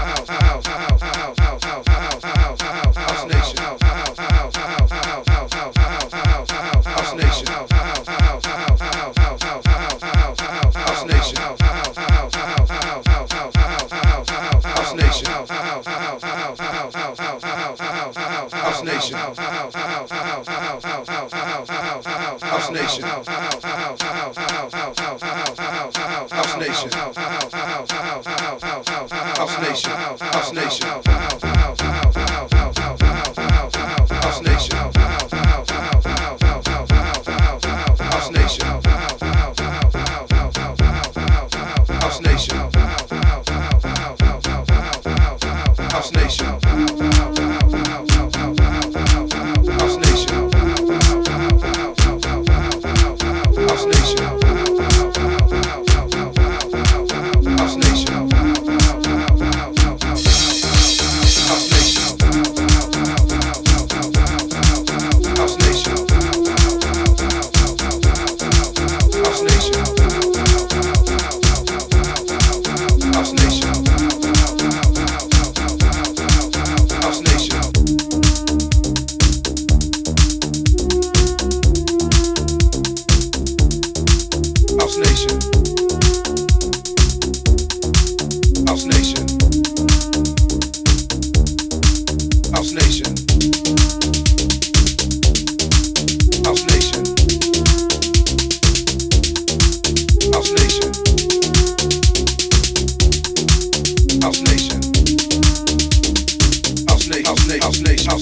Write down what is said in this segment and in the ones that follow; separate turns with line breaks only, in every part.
House Nation. House Nation. Nation. House Nation. House Nation. House Nation. House Nation. House Nation.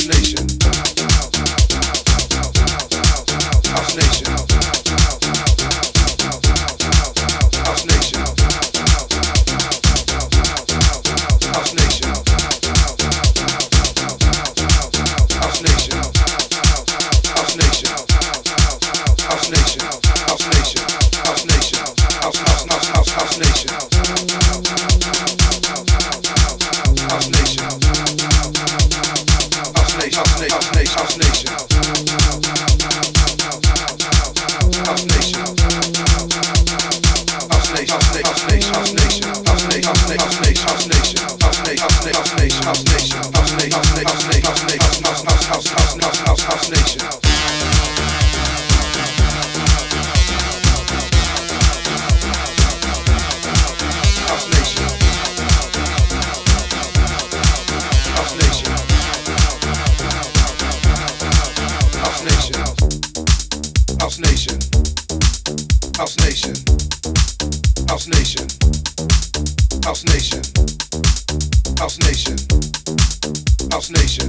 nation. house nation. House nation. House nation. House nation. House nation. House nation. House nation. House nation. House nation. House nation.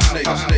snake, snake.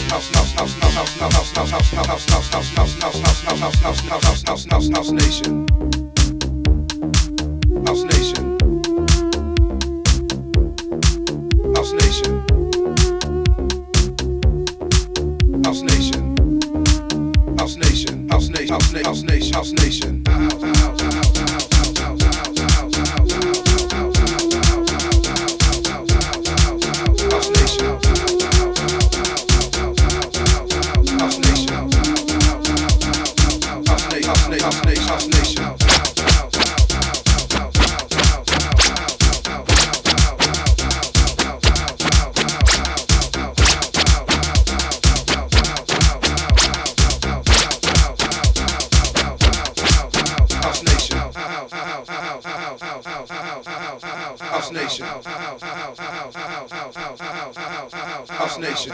House Nation. House Nation. House Nation. House Nation.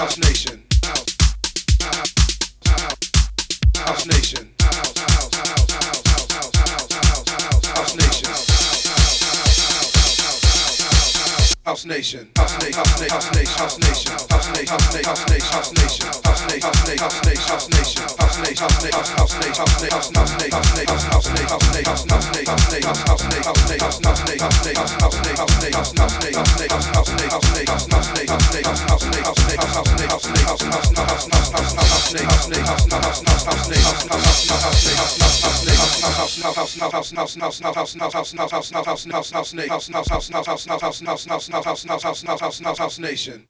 House Nation. House. House. House. House Nation. House. House. House. House. House. House. House. House Nation. House Nation. House Nation. House Nation. House Nation. House Nation. House Nation. House Nation. House Nation. House Nation. House Nation. House Nation. Nation.